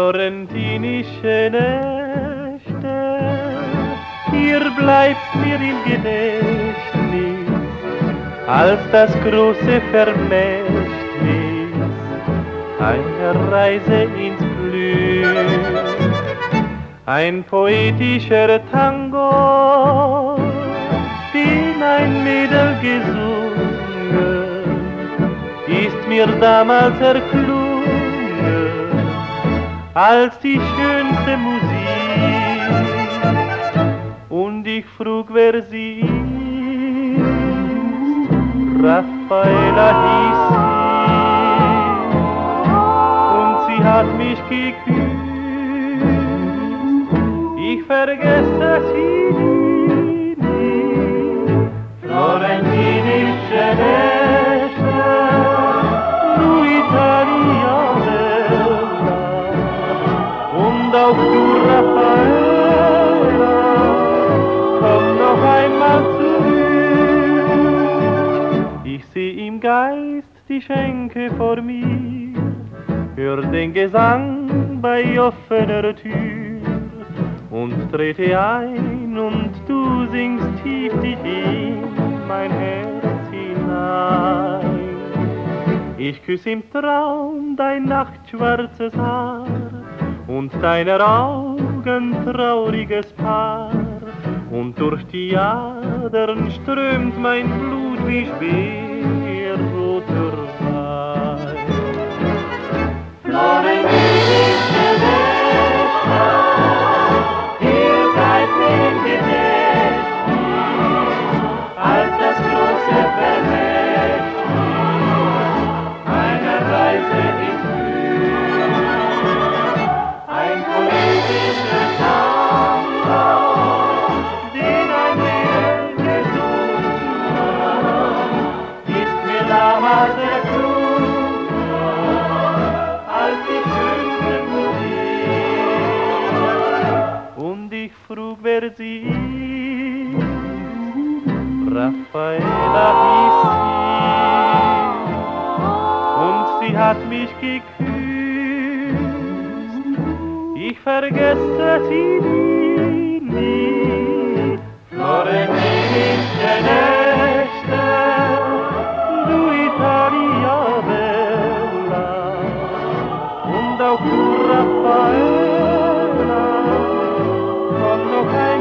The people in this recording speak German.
Florentinische Nächte, ihr bleibt mir im Gedächtnis als das große Vermächtnis einer Reise ins Glück. Ein poetischer Tango, den ein Mädel gesungen, ist mir damals erklungen als die schönste Musik. Und ich frug, wer sie ist, Raffaella hieß sie, und sie hat mich geküsst. Ich vergesse sie nie, florentinische Nächte, Italia und auch du, Raffaella, komm noch einmal zurück. Ich seh im Geist die Schenke vor mir, hör den Gesang bei offener Tür und trete ein und du singst tief dich in mein Herz hinein. Ich küss im Traum dein nachtschwarzes Haar und deiner Augen trauriges Paar. Und durch die Adern strömt mein Blut wie schwer di Raffaella hieß sie und sie hat mich geküsst. Ich vergesse sie nie. Florentinische Nächte, du Italia bella und auch du Raffaella. Raffaella.